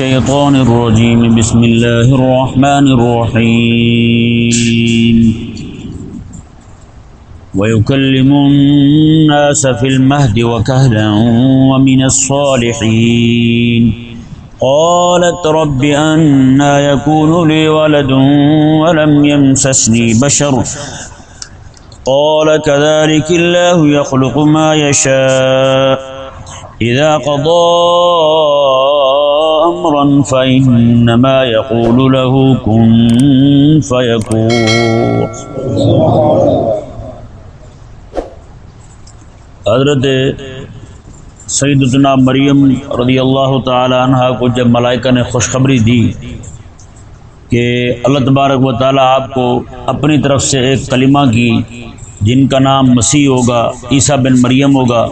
الشيطان الرجيم. بسم الله الرحمن الرحيم. ويكلم الناس في المهد وكهلا ومن الصالحين. قالت رب أنا يكون لي ولد ولم يمسسني بشر. قال كذلك الله يخلق ما يشاء. إذا قضى أمرا فإنما يقول له كن فيكون. حضرت سیدتنا مریم رضی اللہ تعالی عنہ کو جب ملائکہ نے خوشخبری دی کہ اللہ تبارک و تعالی آپ کو اپنی طرف سے ایک کلمہ کی، جن کا نام مسیح ہوگا، عیسیٰ بن مریم ہوگا،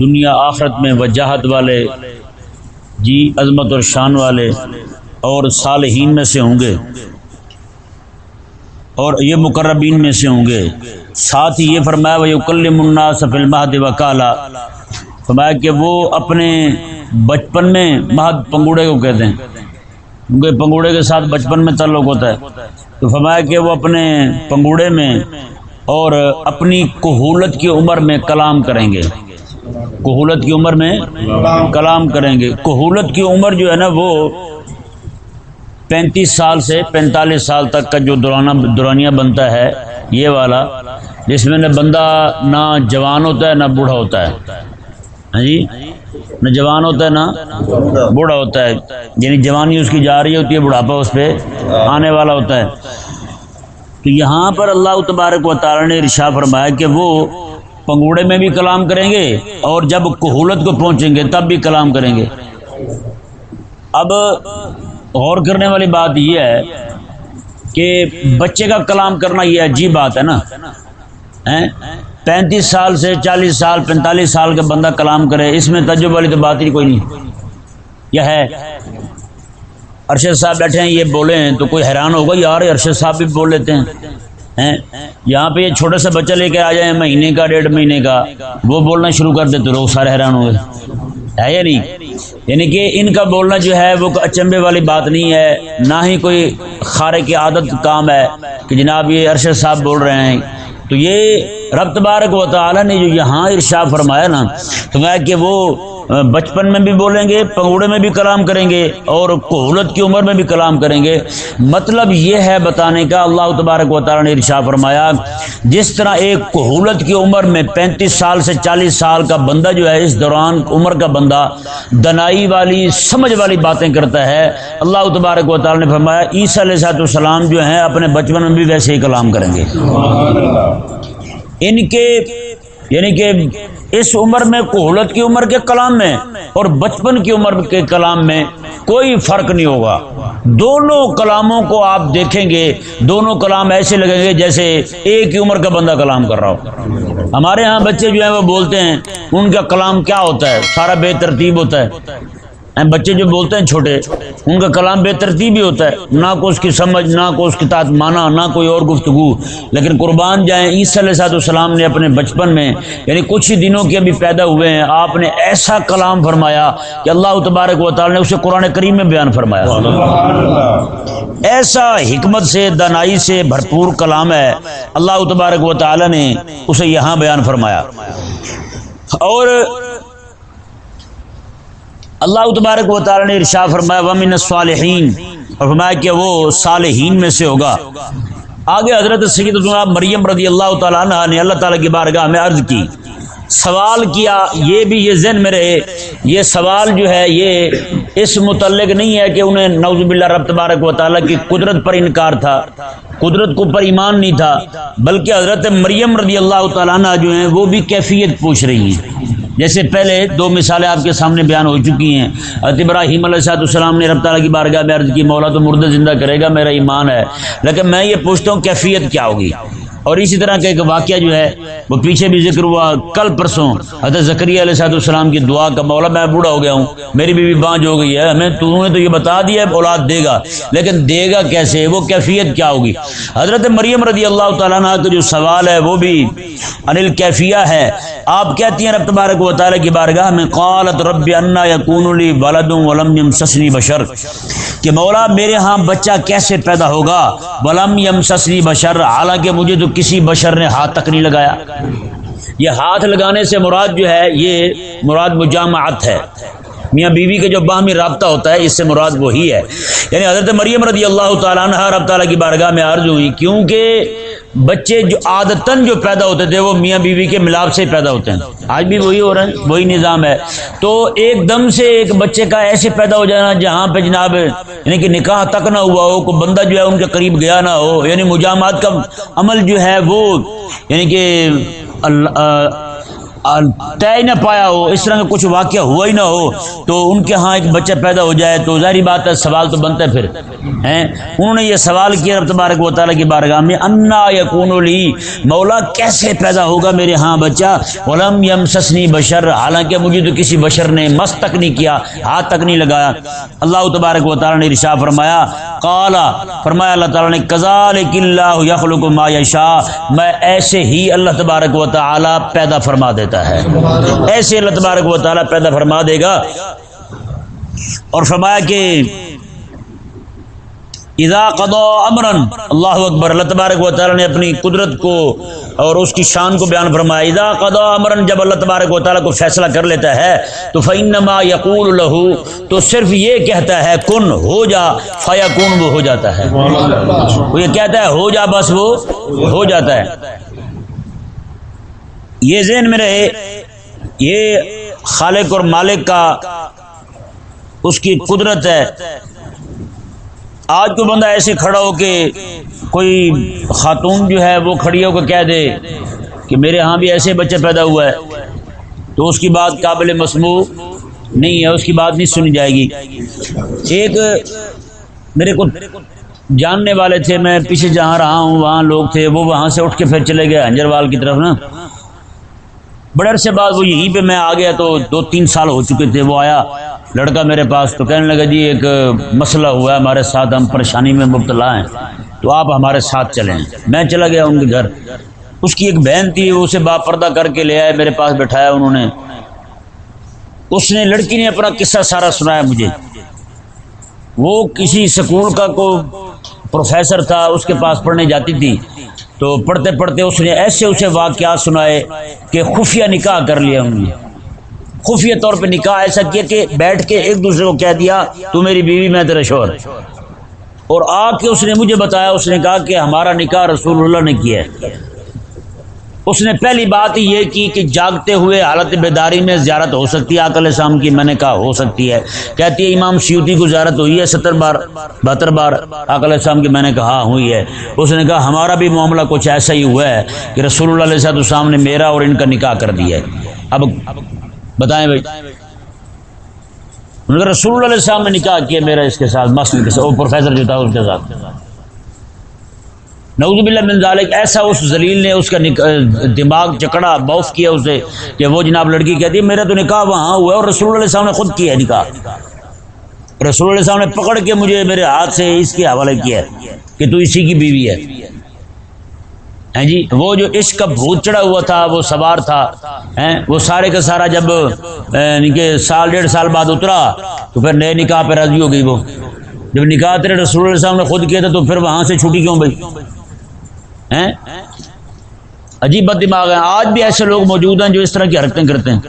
دنیا آخرت میں وجاہت والے جی عظمت اور شان والے اور صالحین میں سے ہوں گے۔ اور یہ مقربین میں سے ہوں گے۔ ساتھ ہی یہ فرمایا وہ کل منا سفل مہد وکالا فرمایا کہ وہ اپنے بچپن میں مہد پنگوڑے کو کہتے ہیں۔ کیونکہ پنگوڑے کے ساتھ بچپن میں تعلق ہوتا ہے۔ تو فرمایا کہ وہ اپنے پنگوڑے میں اور اپنی کہولت کی عمر میں کلام کریں گے۔ کہولت کی عمر میں کلام کریں گے۔ کہولت کی عمر جو ہے نا وہ پینتیس سال سے پینتالیس سال تک کا جو دورانہ دورانیہ بنتا ہے، یہ والا، جس میں نہ بندہ نہ جوان ہوتا ہے، نہ بوڑھا ہوتا ہے۔ ہاں جی؟ نہ جوان ہوتا ہے، نہ بوڑھا ہوتا ہے۔ یعنی جوانی اس کی جا رہی ہوتی ہے، بڑھاپا اس پہ آنے والا ہوتا ہے۔ تو یہاں پر اللہ تبارک و تعالی نے رشا فرمایا کہ وہ پنگوڑے میں بھی کلام کریں گے اور جب کہولت کو پہنچیں گے تب بھی کلام کریں گے۔ اب غور کرنے والی بات یہ ہے کہ بچے کا کلام کرنا یہ عجیب بات ہے نا۔ پینتیس سال سے چالیس سال، پینتالیس سال کا بندہ کلام کرے، اس میں تجربہ والی تو بات ہی کوئی نہیں۔ یہ ہے۔ ارشد صاحب بیٹھے ہیں، یہ بولے ہیں تو کوئی حیران ہوگا، یار ارشد صاحب بھی بول لیتے ہیں۔ یہاں پہ یہ چھوٹا سا بچہ لے کے آ جائیں مہینے کا، ڈیڑھ مہینے کا، وہ بولنا شروع کر دیتے لوگ سارے حیران ہوئے۔ ہے یا نہیں؟ یعنی کہ ان کا بولنا جو ہے وہ اچمبے والی بات نہیں ہے، نہ ہی کوئی خارے کی عادت کام ہے کہ جناب یہ ارشد صاحب بول رہے ہیں۔ تو یہ رب تبارک و تعالی نے جو یہاں ارشاد فرمایا نا، تو میں کہ وہ بچپن میں بھی بولیں گے، پنگوڑے میں بھی کلام کریں گے، اور کہولت کی عمر میں بھی کلام کریں گے۔ مطلب یہ ہے بتانے کا، اللہ تبارک و تعالیٰ نے ارشا فرمایا، جس طرح ایک کہولت کی عمر میں پینتیس سال سے چالیس سال کا بندہ جو ہے، اس دوران عمر کا بندہ دنائی والی، سمجھ والی باتیں کرتا ہے۔ اللہ تبارک و تعالیٰ نے فرمایا، عیسیٰ علیہ صاحب السلام جو ہیں، اپنے بچپن میں بھی ویسے ہی کلام کریں گے۔ ان کے یعنی کہ اس عمر میں کوہلت کی عمر کے کلام میں اور بچپن کی عمر کے کلام میں کوئی فرق نہیں ہوگا۔ دونوں کلاموں کو آپ دیکھیں گے، دونوں کلام ایسے لگیں گے جیسے ایک ہی عمر کا بندہ کلام کر رہا ہو۔ ہمارے ہاں بچے جو ہیں وہ بولتے ہیں، ان کا کلام کیا ہوتا ہے؟ سارا بے ترتیب ہوتا ہے۔ بچے جو بولتے ہیں چھوٹے، ان کا کلام بے ترتیب ہی ہوتا ہے۔ نہ کو اس کی سمجھ، نہ کو اس کی تعت مانا، نہ کوئی اور گفتگو۔ لیکن قربان جائیں، عیسی علیہ صاحب السلام نے اپنے بچپن میں یعنی کچھ ہی دنوں کے ابھی پیدا ہوئے ہیں، آپ نے ایسا کلام فرمایا کہ اللہ تبارک و تعالی نے اسے قرآن کریم میں بیان فرمایا۔ ایسا حکمت سے دانائی سے بھرپور کلام ہے۔ اللہ تبارک و تعالی نے اسے یہاں بیان فرمایا۔ اور اللہ تبارک و تعالی نے ارشا فرمایا، ومن الصالحین اور فرمایا کہ وہ صالحین میں سے ہوگا۔ آگے حضرت سید مریم رضی اللہ تعالیٰ عنہ نے اللہ تعالیٰ کی بارگاہ میں عرض کی، سوال کیا، یہ بھی یہ ذہن میں رہے، یہ سوال جو ہے، یہ اس متعلق نہیں ہے کہ انہیں نوز باللہ رب تبارک و تعالیٰ کی قدرت پر انکار تھا، قدرت کو پر ایمان نہیں تھا، بلکہ حضرت مریم رضی اللہ تعالیٰ عنہ جو ہیں، وہ بھی کیفیت پوچھ رہی ہیں۔ جیسے پہلے دو مثالیں آپ کے سامنے بیان ہو چکی ہیں۔ حضرت ابراہیم علیہ صاحب السلام نے رب تعالیٰ کی بارگاہ میں عرض کی، مولا تو مردہ زندہ کرے گا، میرا ایمان ہے۔ لیکن میں یہ پوچھتا ہوں، کیفیت کیا ہوگی؟ اور اسی طرح کا ایک واقعہ جو ہے، وہ پیچھے بھی ذکر ہوا، کل پرسوں حضرت زکری علیہ صاحب السلام کی دعا کا مولا میں بوڑھا ہو گیا ہوں، میری بیوی بانج ہو گئی ہے، ہمیں تو نے تو یہ بتا دیا ہے، اولاد دے گا، لیکن دے گا کیسے؟ وہ کیفیت کیا ہوگی؟ حضرت مریم رضی اللہ تعالیٰ عنہ کا جو سوال ہے، وہ بھی انل کیفیہ ہے۔ آپ کہتی ہیں، رب تبارک و تعالیٰ کی بارگاہ میں، قالت رب انا یکون لی ولد ولم یمسسنی بشر۔ کہ مولا میرے ہاں بچہ کیسے پیدا ہوگا؟ ولم یمسسنی بشر، حالانکہ مجھے تو کسی بشر نے ہاتھ تک نہیں لگایا۔ یہ ہاتھ لگانے سے مراد جو ہے، یہ مراد مجامعت ہے۔ میاں بیوی کا جو باہمی رابطہ ہوتا ہے، اس سے مراد وہی ہے۔ یعنی حضرت مریم رضی اللہ تعالیٰ عنہ رب تعالیٰ کی بارگاہ میں عرض ہوئی، کیونکہ بچے جو عادتاً جو پیدا ہوتے تھے، وہ میاں بیوی کے ملاپ سے پیدا ہوتے ہیں۔ آج بھی وہی ہو رہا ہے، وہی نظام ہے۔ تو ایک دم سے ایک بچے کا ایسے پیدا ہو جانا جہاں پہ جناب یعنی کہ نکاح تک نہ ہوا ہو، کوئی بندہ جو ہے ان کے قریب گیا نہ ہو یعنی مجامات کا عمل جو ہے وہ یعنی کہ اللہ طے نہ پایا ہو، اس طرح کا کچھ واقعہ ہوا ہی نہ ہو، تو ان کے ہاں ایک بچہ پیدا ہو جائے تو ظاہری بات ہے، سوال تو بنتا ہے پھر، ہیں؟ انہوں نے یہ سوال کیا، رب تبارک و تعالیٰ کی بارگاہ میں، انا یقون لی، مولا کیسے پیدا ہوگا میرے ہاں بچہ؟ علم یم سسنی بشر، حالانکہ مجھے تو کسی بشر نے مست تک نہیں کیا، ہاتھ تک نہیں لگایا۔ اللہ تبارک و تعالیٰ نے رشا فرمایا کالا فرمایا اللہ تعالیٰ نے کزال اللہ یخلق ما یشا میں ایسے ہی اللہ تبارک و تعالیٰ پیدا فرما دیتا دیتا ہے۔ ایسے اللہ تبارک و تعالیٰ پیدا فرما دے گا۔ اور فرمایا کہ اذا قضا امرن اللہ اکبر اللہ تبارک و تعالیٰ نے اپنی قدرت کو اور اس کی شان کو بیان فرمایا۔ اذا قضا امرن جب اللہ تبارک و تعالیٰ کو فیصلہ کر لیتا ہے تو فینما یقول لہو تو صرف یہ کہتا ہے کن ہو جا فیکون وہ ہو جاتا ہے۔ وہ یہ کہتا ہے ہو جا بس وہ ہو جاتا ہے۔ یہ ذہن میں رہے، یہ خالق اور مالک کا اس کی قدرت ہے۔ آج کو بندہ ایسے کھڑا ہو کہ کوئی خاتون جو ہے وہ کھڑی ہو کے کہہ دے کہ میرے ہاں بھی ایسے بچہ پیدا ہوا ہے، تو اس کی بات قابل مسموع نہیں ہے، اس کی بات نہیں سنی جائے گی۔ ایک میرے کو جاننے والے تھے، میں پیچھے جہاں رہا ہوں، وہاں لوگ تھے، وہ وہاں سے اٹھ کے پھر چلے گئے ہنجر وال کی طرف نا۔ بڑے عرصے بعد وہ یہیں پہ میں آ گیا تو دو تین سال ہو چکے تھے، وہ آیا، لڑکا میرے پاس تو کہنے لگا جی ایک مسئلہ ہوا ہے، ہمارے ساتھ ہم پریشانی میں مبتلا ہیں، تو آپ ہمارے ساتھ چلیں۔ میں چلا گیا ان کے گھر۔ اس کی ایک بہن تھی، وہ اسے با پردہ کر کے لے آئے، میرے پاس بٹھایا انہوں نے۔ اس نے، لڑکی نے اپنا قصہ سارا سنایا مجھے۔ وہ کسی سکول کا کو پروفیسر تھا، اس کے پاس پڑھنے جاتی تھی۔ تو پڑھتے پڑھتے اس نے ایسے اسے واقعات سنائے کہ خفیہ نکاح کر لیا انہوں نے۔ خفیہ طور پہ نکاح ایسا کیا کہ بیٹھ کے ایک دوسرے کو کہہ دیا، تو میری بیوی میں تیرا شوہر اور آ کے اس نے مجھے بتایا، اس نے کہا کہ ہمارا نکاح رسول اللہ نے کیا ہے۔ اس نے پہلی بات یہ کی کہ جاگتے ہوئے حالت بیداری میں زیارت ہو سکتی ہے آکل شام کی میں نے کہا ہو سکتی ہے۔ کہتی ہے، امام سیوتی کو زیارت ہوئی ہے، ستر بار، بہتر بار آکل شام کی میں نے کہا ہاں، ہوئی ہے۔ اس نے کہا، ہمارا بھی معاملہ کچھ ایسا ہی ہوا ہے کہ رسول اللہ علیہ صاحب السلام نے میرا اور ان کا نکاح کر دیا ہے۔ اب بتائیں بھائی۔ رسول اللہ علیہ السلام نے نکاح کیا میرا اس کے ساتھ مسلم کے ساتھ، وہ پروفیسر جو تھا اس کے ساتھ۔ نعوذ باللہ من ذالک، ایسا اس زلیل نے اس کا دماغ چکڑا بوف کیا اسے، کہ وہ جناب لڑکی کہتی ہے میرا تو نکاح وہاں ہوا ہے اور رسول اللہ صاحب نے خود کیا ہے نکاح۔ رسول اللہ صاحب نے پکڑ کے مجھے میرے ہاتھ سے اس کے حوالے کیا ہے کہ تو اسی کی بیوی ہے۔ ہیں جی؟ وہ جو عشق کا بھوت چڑھا ہوا تھا، وہ سوار تھا، ہیں؟ وہ سارے کا سارا جب یعنی سال، ڈیڑھ سال بعد اترا، تو پھر نئے نکاح پہ راضی ہو گئی وہ۔ جب نکاح تیرے رسول اللہ صاحب نے خود کیا تھا، تو پھر وہاں سے چھٹی کیوں بھائی؟ عجیب بد دماغ ہے آج بھی ایسے لوگ موجود ہیں جو اس طرح کی حرکتیں کرتے ہیں۔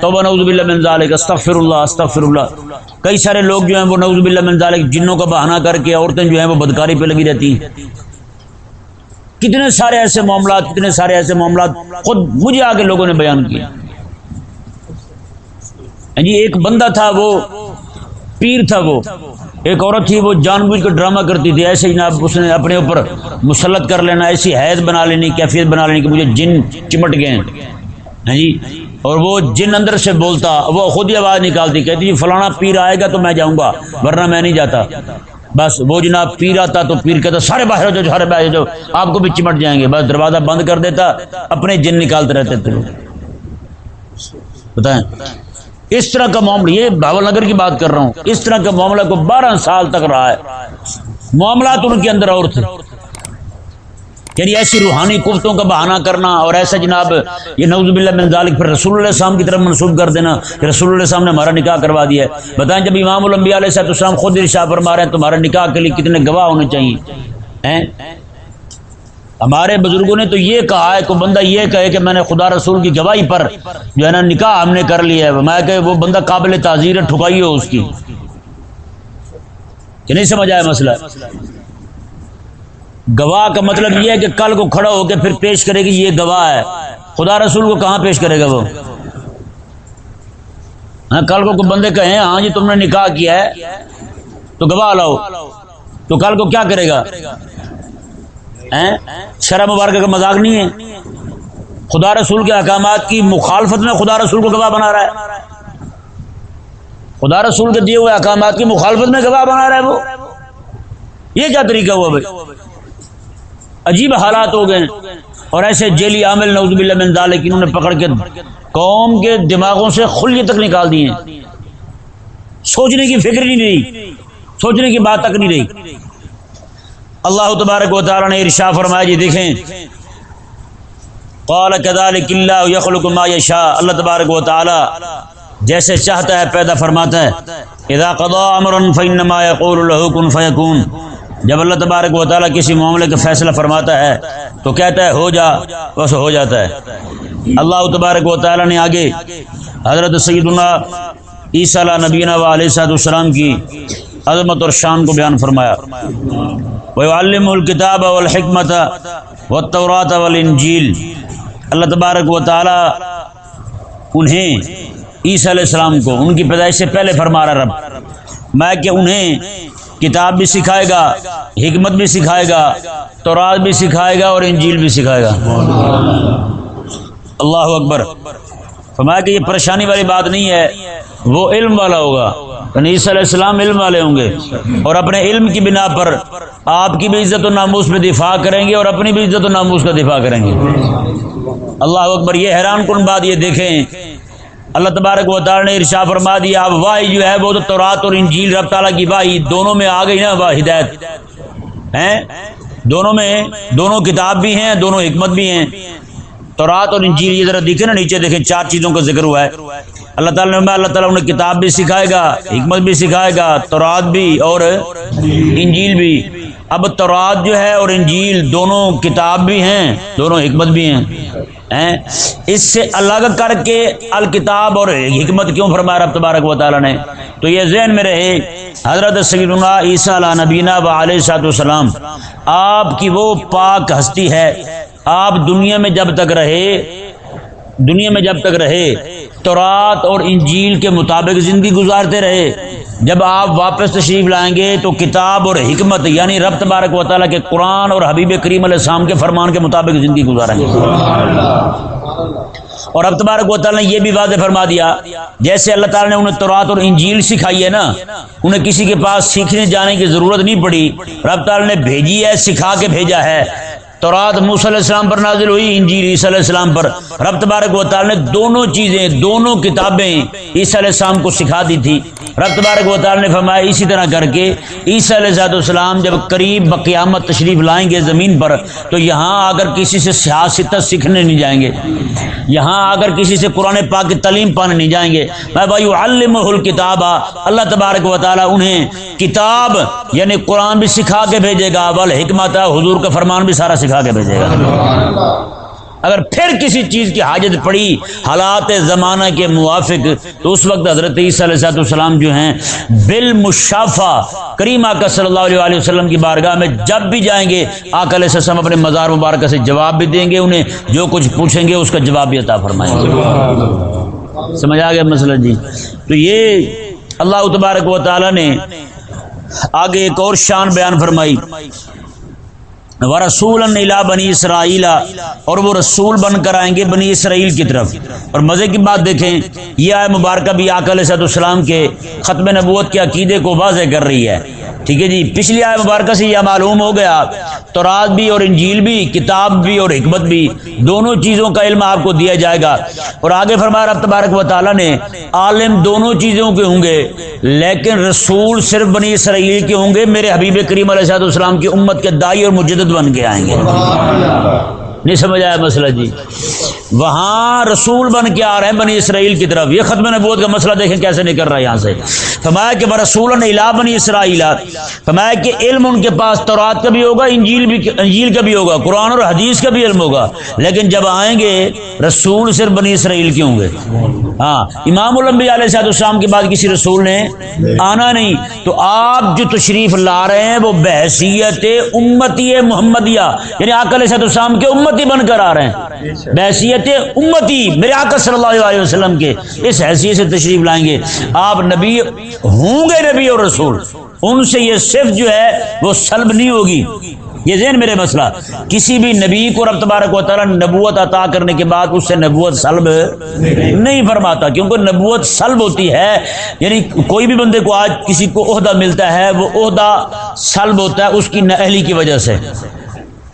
توبہ، نعوذ باللہ من ذالک، استغفر اللہ استغفر اللہ۔ کئی سارے لوگ جو ہیں وہ نعوذ باللہ من ذالک جنوں کا بہانہ کر کے عورتیں جو ہیں وہ بدکاری پہ لگی رہتی ہیں۔ کتنے سارے ایسے معاملات، کتنے سارے ایسے معاملات خود مجھے آگے لوگوں نے بیان کیا جی یعنی ایک بندہ تھا وہ پیر تھا وہ۔ ایک عورت تھی وہ جان بوجھ کر ڈرامہ کرتی تھی۔ ایسے ہی اس نے اپنے اوپر مسلط کر لینا، ایسی حید بنا لینی، کیفیت بنا لینی کہ مجھے جن چمٹ گئے ہیں۔ ہاں جی؟ اور وہ جن اندر سے بولتا، وہ خود ہی آواز نکالتی، کہتی جی فلانا پیر آئے گا تو میں جاؤں گا، ورنہ میں نہیں جاتا۔ بس وہ جناب پیر آتا تو پیر کہتا، سارے باہر ہو جو سارے باہر جو آپ کو بھی چمٹ جائیں گے۔ بس دروازہ بند کر دیتا، اپنے جن نکالتے رہتے تھے بتائیں؟ اس طرح کا معاملہ، یہ بھاول نگر کی بات کر رہا ہوں۔ اس طرح کا معاملہ کو بارہ سال تک رہا ہے۔ معاملات ان کے اندر اور تھے۔ یعنی ایسی روحانی کفتوں کا بہانہ کرنا اور ایسا جناب، یہ نوز باللہ بن ذالک، پھر رسول اللہ السلام کی طرف منسوخ کر دینا کہ رسول اللہ السلام نے ہمارا نکاح کروا دیا ہے۔ بتائیں جب امام الانبیاء علیہ السلام خود ارشا فرما رہے ہیں، تمہارے نکاح کے لیے کتنے گواہ ہونے چاہیے؟ ہمارے بزرگوں نے تو یہ کہا ہے کہ بندہ یہ کہے کہ میں نے خدا رسول کی گواہی پر جو ہے نا نکاح ہم نے کر لیا ہے۔ میں کہ وہ بندہ قابل تعزیر ٹھکائی ہو اس کی۔ کہ نہیں سمجھ آیا مسئلہ؟ گواہ کا مطلب یہ ہے کہ کل کو کھڑا ہو کے پھر پیش کرے گی، یہ گواہ ہے۔ خدا رسول کو کہاں پیش کرے گا وہ؟ ہاں کل کو بندے کہیں ہاں جی تم نے نکاح کیا ہے، تو گواہ لاؤ۔ تو کل کو کیا کرے گا؟ شرح مبارکہ کا مذاق نہیں ہے۔ خدا رسول کے احکامات کی مخالفت میں خدا رسول کو گواہ بنا رہا ہے۔ خدا رسول کے دیے ہوئے احکامات کی مخالفت میں گواہ بنا رہا ہے وہ۔ یہ کیا طریقہ ہوا بھائی؟ عجیب حالات ہو گئے اور ایسے جیلی عامل نوزب اللہ من انہوں نے پکڑ کے قوم کے دماغوں سے خلی تک نکال دیے سوچنے کی فکر نہیں رہی۔ سوچنے کی بات تک نہیں رہی۔ اللہ تبارک و تعالی نے ارشا فرمایا جی دیکھیں۔ قال كذلك الله يخلق ما يشاء۔ اللہ تبارک و تعالی جیسے چاہتا ہے پیدا فرماتا ہے۔ اذا قضى امرا فانما يقول له كن فيكون۔ جب اللہ تبارک و تعالیٰ کسی معاملے کا فیصلہ فرماتا ہے تو کہتا ہے ہو جا، بس ہو جاتا ہے۔ اللہ تبارک و تعالیٰ نے آگے حضرت سعید اللہ عیسیٰ علیہ نبینہ و علیہ صاحب السلام کی عظمت اور شان کو بیان فرمایا۔ وہ علم الکتاب والحکمت والتورات والانجیل اللہ تبارک و تعالیٰ انہیں عیسیٰ علیہ السلام کو، ان کی پیدائش سے پہلے فرما رہا رب۔ میں کہ انہیں کتاب بھی سکھائے گا، حکمت بھی سکھائے گا، تورات بھی سکھائے گا اور انجیل بھی سکھائے گا۔ اللہ اکبر۔ فرمایا کہ یہ پریشانی والی بات نہیں ہے، وہ علم والا ہوگا۔ یعنی عیسی علیہ السلام علم والے ہوں گے۔ اور اپنے علم کی بنا پر آپ کی بھی عزت و ناموس پہ دفاع کریں گے اور اپنی بھی عزت و ناموس کا دفاع کریں گے۔ اللہ اکبر، یہ حیران کن بات یہ دیکھیں۔ اللہ تبارک و تعالی نے ارشا فرما دیا، اب واہی جو ہے وہ تو تورات اور انجیل، رب تعالیٰ کی واہی دونوں میں آ گئی نا واہ ہدایت۔ ہیں؟ دونوں میں، دونوں کتاب بھی ہیں، دونوں حکمت بھی ہیں۔ تورات اور انجیل یہ ذرا دیکھیں نا نیچے دیکھیں، چار چیزوں کا ذکر ہوا ہے۔ اللہ تعالیٰ نے اللہ تعالیٰ انہیں کتاب بھی سکھائے گا، حکمت بھی سکھائے گا، تورات بھی اور انجیل بھی۔ اب تورات جو ہے اور انجیل دونوں کتاب بھی ہیں، دونوں حکمت بھی ہیں۔ اس سے الگ کر کے الکتاب اور حکمت کیوں فرمایا رب تبارک و تعالیٰ نے؟ تو یہ ذہن میں رہے، حضرت سیدنا عیسیٰ علیہ نبینہ و علیہ صاحب السلام آپ کی وہ پاک ہستی ہے آپ دنیا میں جب تک رہے، دنیا میں جب تک رہے، تورات اور انجیل کے مطابق زندگی گزارتے رہے۔ جب آپ واپس تشریف لائیں گے تو کتاب اور حکمت یعنی رب تبارک و تعالیٰ کے قرآن اور حبیب کریم علیہ السلام کے فرمان کے مطابق زندگی گزاریں گے۔ اور اب تبارک و تعالیٰ نے یہ بھی واضح فرما دیا، جیسے اللہ تعالیٰ نے انہیں تورات اور انجیل سکھائی ہے نا، انہیں کسی کے پاس سیکھنے جانے کی ضرورت نہیں پڑی۔ رب تعالیٰ نے بھیجی ہے، سکھا کے بھیجا ہے۔ تورات موسیٰ علیہ السلام پر نازل ہوئی، انجیل عیسیٰ علیہ السلام پر۔ رب تبارک و تعالی نے دونوں چیزیں، دونوں کتابیں عیسیٰ علیہ السلام کو سکھا دی تھی۔ رب تبارک و تعالی نے فرمایا اسی طرح کر کے عیسی علیہ السلام جب قریب بقیامت تشریف لائیں گے زمین پر، تو یہاں اگر کسی سے سیاست سیکھنے نہیں جائیں گے، یہاں اگر کسی سے قرآن پاک کی تعلیم پانے نہیں جائیں گے۔ میں بھائی علم الکتاب اللہ تبارک و تعالی انہیں کتاب یعنی قرآن بھی سکھا کے بھیجے گا بل حکمت حضور کا فرمان بھی سارا سکھا سکھا کے بھیجے گا۔ اگر پھر کسی چیز کی حاجت پڑی، حالات زمانہ کے موافق، تو اس وقت حضرت عیسیٰ علیہ السلام جو ہیں، بالمشافہ، کریمہ کا صلی اللہ علیہ وسلم کی بارگاہ میں جب بھی جائیں گے، آقا علیہ السلام اپنے مزار مبارکہ سے جواب بھی دیں گے، انہیں جو کچھ پوچھیں گے، اس کا جواب بھی عطا فرمائیں گے۔ سمجھ آ گیا مسئلہ جی؟ تو یہ اللہ تبارک و تعالی نے آگے ایک اور شان بیان فرمائی۔ و رسول بنی اسرائیل اور وہ رسول بن کر آئیں گے بنی اسرائیل کی طرف۔ اور مزے کی بات دیکھیں، یہ آئے مبارکہ بھی آک علیہ السلام کے ختم نبوت کے عقیدے کو واضح کر رہی ہے۔ ٹھیک ہے جی پچھلی آئے مبارکہ سے یہ معلوم ہو گیا تو رات بھی اور انجیل بھی کتاب بھی اور حکمت بھی دونوں چیزوں کا علم آپ کو دیا جائے گا۔ اور آگے فرمایا رب تبارک و تعالیٰ نے عالم دونوں چیزوں کے ہوں گے لیکن رسول صرف بنی اسرائیل کے ہوں گے میرے حبیب کریم علیہ السلام کی امت کے دائی اور مجدد بن کے آئیں گے۔ نہیں سمجھ آیا مسئلہ جی؟ وہاں رسول بن کے آ رہے ہیں، بنی اسرائیل کی طرف۔ یہ ختم نبوت کا مسئلہ دیکھیں کیسے نکل رہا ہے یہاں سے۔ فرمایا کہ رسول الا بنی اسرائیل۔ فرمایا کہ علم ان کے پاس تورات کا بھی ہوگا، انجیل بھی، انجیل کا بھی ہوگا، قرآن اور حدیث کا بھی علم ہوگا۔ لیکن جب آئیں گے، رسول صرف بنی اسرائیل کے ہوں گے۔ ہاں امام الانبیاء علیہ صاحب السلام کے بعد کسی رسول نے آنا نہیں۔ تو آپ جو تشریف لا رہے ہیں، وہ بحثیت امتی محمدیہ یعنی آک علیہ صاحب السلام کے امتی بن کر آ رہے ہیں۔ بحثیت کہتے امتی میرے آقا صلی اللہ علیہ وسلم کے اس حیثیت سے تشریف لائیں گے۔ آپ نبی ہوں گے نبی اور رسول۔ ان سے یہ صرف جو ہے وہ سلب نہیں ہوگی۔ یہ ذہن میرے مسئلہ۔ کسی بھی نبی کو رب تبارک و تعالیٰ نبوت عطا کرنے کے بعد اس سے نبوت سلب نہیں فرماتا، کیونکہ نبوت سلب ہوتی ہے۔ یعنی کوئی بھی بندے کو آج کسی کو عہدہ ملتا ہے، وہ عہدہ سلب ہوتا ہے اس کی نہلی کی وجہ سے۔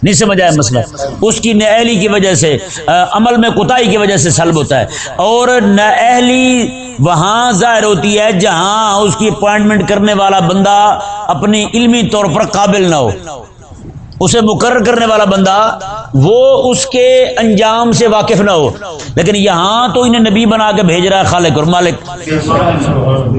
نہیں سمجھ آیا مسئلہ؟ اس کی نہلی کی وجہ سے عمل میں کوتاہی کی وجہ سے سلب ہوتا ہے۔ اور نہلی وہاں ظاہر ہوتی ہے جہاں اس کی اپوائنٹمنٹ کرنے والا بندہ اپنی علمی طور پر قابل نہ ہو۔ اسے مقرر کرنے والا بندہ وہ اس کے انجام سے واقف نہ ہو۔ لیکن یہاں تو انہیں نبی بنا کے بھیج رہا ہے خالق اور مالک۔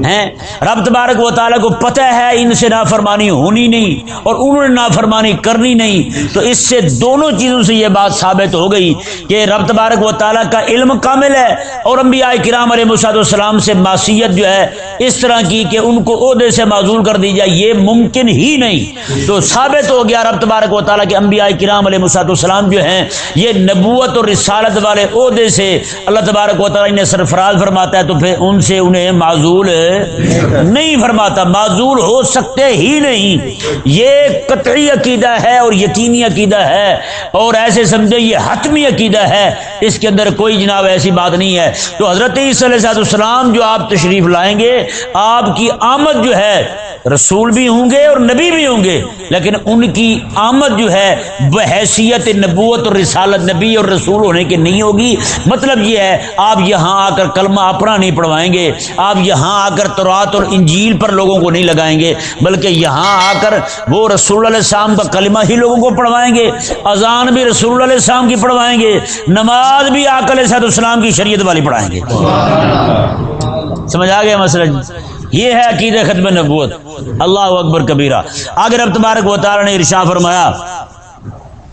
ہیں؟ رب تبارک و تعالیٰ کو پتہ ہے ان سے نافرمانی ہونی نہیں اور انہوں نے نافرمانی کرنی نہیں۔ تو اس سے دونوں چیزوں سے یہ بات ثابت ہو گئی کہ رب تبارک و تعالیٰ کا علم کامل ہے اور انبیاء کرام علیہ مساد السلام سے معصیت جو ہے اس طرح کی کہ ان کو عہدے سے معذول کر دی جائے، یہ ممکن ہی نہیں۔ تو ثابت ہو گیا رب تبارک و تعالیٰ کے انبیاء کرام علیہ مساد السلام جو ہیں، یہ نبوت اور رسالت والے عہدے سے اللہ تبارک و تعالیٰ انہیں سرفراز فرماتا ہے، تو پھر ان سے انہیں معذول نہیں فرماتا۔ معذول ہو سکتے ہی نہیں۔ یہ قطعی عقیدہ ہے اور یقینی عقیدہ ہے۔ اور ایسے سمجھے، یہ حتمی عقیدہ ہے۔ اس کے اندر کوئی جناب ایسی بات نہیں ہے۔ تو حضرت عیسی علیہ السلام جو آپ تشریف لائیں گے، آپ کی آمد جو ہے، رسول بھی ہوں گے اور نبی بھی ہوں گے، لیکن ان کی آمد جو ہے، بحیثیت نبی نبوت اور رسالت نبی اور رسول ہونے کی نہیں ہوگی۔ مطلب یہ ہے، آپ یہاں آ کر کلمہ اپنا نہیں پڑھوائیں گے۔ آپ یہاں آ کر تورات اور انجیل پر لوگوں کو نہیں لگائیں گے، بلکہ یہاں آ کر وہ رسول علیہ السلام کا کلمہ ہی لوگوں کو پڑھوائیں گے۔ اذان بھی رسول علیہ السلام کی پڑھوائیں گے، نماز بھی آکل صحت السلام کی شریعت والی پڑھائیں گے۔ سمجھ آ گیا مسئلہ جی؟ یہ ہے عقید ختم نبوت۔ اللہ اکبر کبیرہ۔ اگر اب تبارک و تعالی نے ارشا فرمایا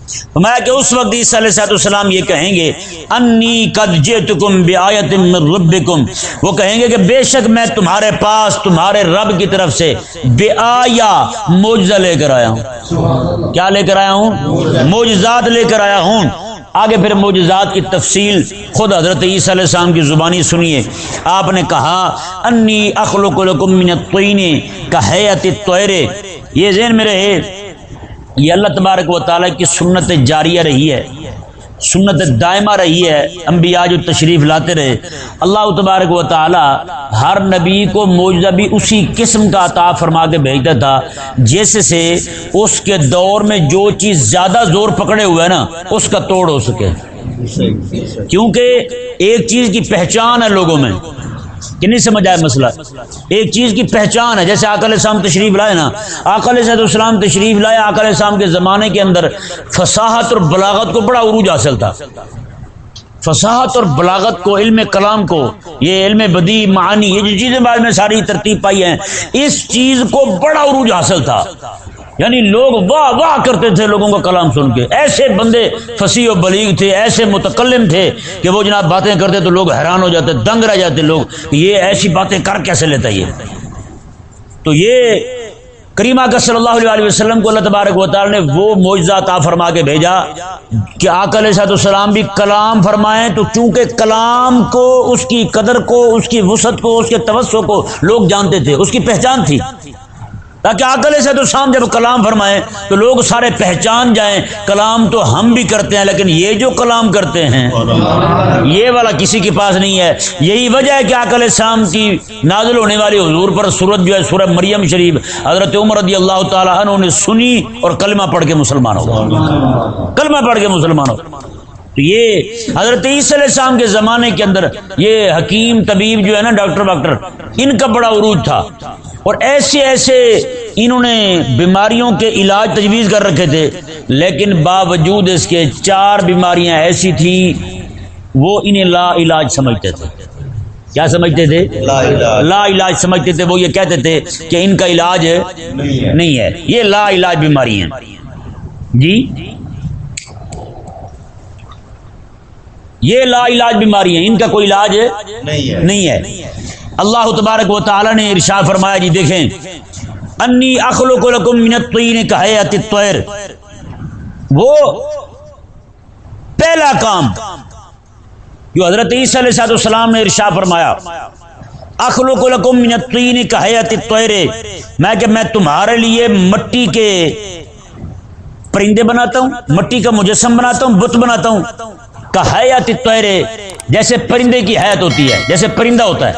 فرمایا کہ اس وقت عیسی علیہ السلام یہ کہیں گے، انی قد جئتکم بیایت من ربکم وہ کہیں گے کہ بے شک میں تمہارے پاس، تمہارے رب کی طرف سے بے آیا معجزہ لے کر آیا ہوں۔ کیا لے کر آیا ہوں؟ معجزات لے کر آیا ہوں۔ آگے پھر معجزات کی تفصیل خود حضرت عیسیٰ علیہ السلام کی زبانی سنیے۔ آپ نے کہا، انی اخلق لکم من الطین کا حیات الطیرے یہ ذہن میں رہے یہ اللہ تبارک و تعالیٰ کی سنت جاریہ رہی ہے، سنت دائمہ رہی ہے، انبیاء جو تشریف لاتے رہے۔ اللہ تبارک و تعالی ہر نبی کو موجودہ بھی اسی قسم کا عطا فرما کے بھیجتا تھا جس سے اس کے دور میں جو چیز زیادہ زور پکڑے ہوئے ہے نا، اس کا توڑ ہو سکے۔ کیونکہ ایک چیز کی پہچان ہے لوگوں میں۔ کہ نہیں سمجھ آئے مسئلہ؟ ایک چیز کی پہچان ہے، جیسے آکل السلام تشریف لائے نا آکل صحت السلام تشریف لائے آکل السلام کے زمانے کے اندر فصاحت اور بلاغت کو بڑا عروج حاصل تھا۔ فصاحت اور بلاغت کو، علم کلام کو، یہ علم بدی معنی یہ جو چیزیں بعد میں ساری ترتیب پائی ہیں، اس چیز کو بڑا عروج حاصل تھا۔ یعنی لوگ واہ واہ کرتے تھے لوگوں کا کلام سن کے۔ ایسے بندے فصیح و بلیغ تھے، ایسے متکلم تھے کہ وہ جناب باتیں کرتے تو لوگ حیران ہو جاتے، دنگ رہ جاتے لوگ کہ یہ ایسی باتیں کر کیسے لیتا یہ؟ تو یہ کریمہ کا صلی اللہ علیہ وسلم کو اللہ تبارک و تعالی نے وہ معجزہ تا فرما کے بھیجا کہ آکل صاحب السلام بھی کلام فرمائیں تو چونکہ کلام کو، اس کی قدر کو، اس کی وسعت کو، اس کے توسع کو لوگ جانتے تھے، اس کی پہچان تھی۔ تاکہ عقل سے تو شام جب کلام فرمائیں تو لوگ سارے پہچان جائیں، کلام تو ہم بھی کرتے ہیں، لیکن یہ جو کلام کرتے ہیں، یہ والا کسی کے پاس نہیں ہے۔ یہی وجہ ہے کہ عقل شام کی نازل ہونے والی حضور پر صورت جو ہے، سورہ مریم شریف، حضرت عمر رضی اللہ تعالیٰ عنہ نے سنی اور کلمہ پڑھ کے مسلمان ہو کلمہ پڑھ کے مسلمان ہو تو یہ حضرت عیسی علیہ السلام کے زمانے کے اندر یہ حکیم طبیب جو ہے نا، ڈاکٹر واکٹر، ان کا بڑا عروج تھا۔ اور ایسے ایسے انہوں نے بیماریوں کے علاج تجویز کر رکھے تھے لیکن باوجود اس کے چار بیماریاں ایسی تھی وہ انہیں لا علاج سمجھتے تھے۔ کیا سمجھتے تھے؟ لا علاج۔ سمجھتے تھے وہ یہ کہتے تھے کہ ان کا علاج نہیں ہے۔ یہ لا علاج بیماری ہیں۔ جی؟ یہ لا علاج بیماری ہیں۔ ان کا کوئی علاج نہیں ہے۔ اللہ تبارک و تعالی نے ارشاد فرمایا جی دیکھیں، انی اخلق لکم من الطین کحیات الطیر۔ وہ پہلا کام جو حضرت عیسیٰ علیہ السلام نے ارشاد فرمایا، اخلق لکم من الطین کحیات الطیر۔ میں کہ میں تمہارے لیے مٹی کے پرندے بناتا ہوں، مٹی کا مجسم بناتا ہوں، بت بناتا ہوں۔ کا حیات طیرے جیسے پرندے کی حیات ہوتی ہے، جیسے پرندہ ہوتا ہے۔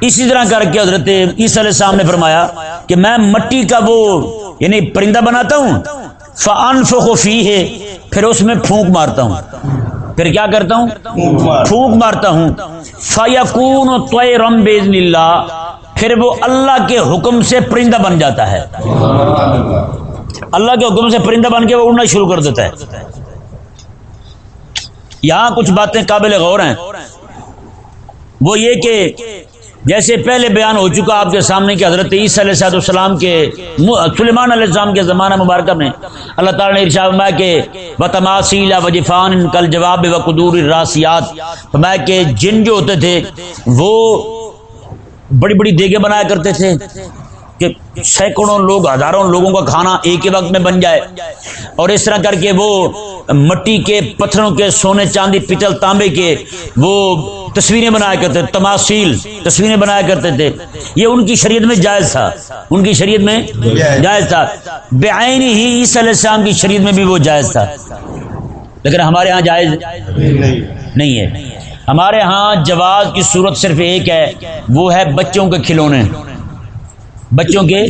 اسی طرح کر کے حضرت عیسی علیہ السلام نے فرمایا کہ میں مٹی کا وہ یعنی پرندہ بناتا ہوں فان فی ہے پھر اس میں پھونک مارتا ہوں۔ پھر کیا کرتا ہوں؟ پھونک مارتا ہوں۔ فیقون طیرم باذن اللہ پھر وہ اللہ کے حکم سے پرندہ بن جاتا ہے۔ اللہ کے حکم سے پرندہ بن کے وہ اڑنا شروع کر دیتا ہے۔ یہاں کچھ باتیں قابل غور ہیں۔ وہ یہ کہ جیسے پہلے بیان ہو چکا آپ کے سامنے کہ حضرت عیسیٰ علیہ صاحب السلام کے سلیمان علیہ السلام کے زمانہ مبارکہ میں اللہ تعالیٰ نے ارشاد فرمایا کہ بتماسیلا وجفان کل جواب و قدور راسیات فرمایا کہ جن جو ہوتے تھے، وہ بڑی بڑی دیگیں بنایا کرتے تھے کہ سینکڑوں لوگ، ہزاروں لوگوں کا کھانا ایک ہی وقت میں بن جائے۔ اور اس طرح کر کے وہ مٹی کے پتھروں کے سونے چاندی پتل تانبے کے وہ تصویریں بنایا کرتے تھے، تماثیل تصویریں بنایا کرتے تھے۔ یہ ان کی شریعت میں جائز تھا۔ ان کی شریعت میں جائز تھا۔ بے آئینی ہی عیسی علیہ السلام کی شریعت میں بھی وہ جائز تھا۔ لیکن ہمارے ہاں جائز نہیں ہے۔ ہمارے ہاں جواز کی صورت صرف ایک ہے، وہ ہے بچوں کے کھلونے۔ بچوں کے